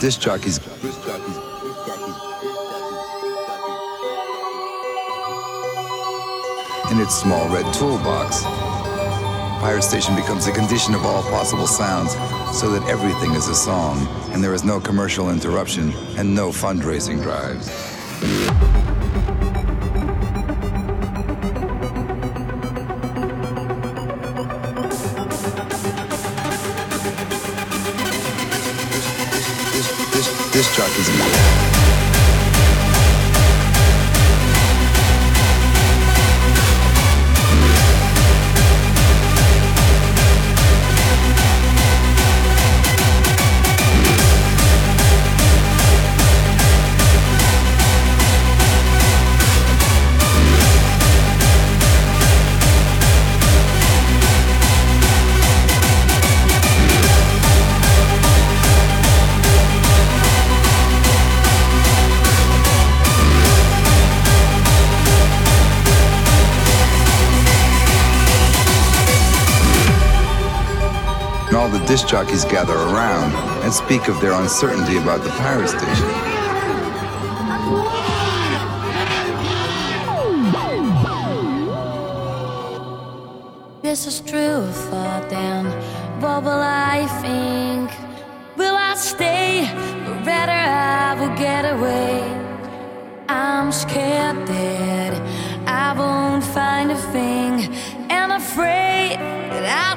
disc jockeys in its small red toolbox. Pirate Station becomes a condition of all possible sounds so that everything is a song and there is no commercial interruption and no fundraising drives. Disc jockeys. Disc jockeys gather around and speak of their uncertainty about the pirate station. This is true for them. What will I think? Will I stay? Or rather, I will get away. I'm scared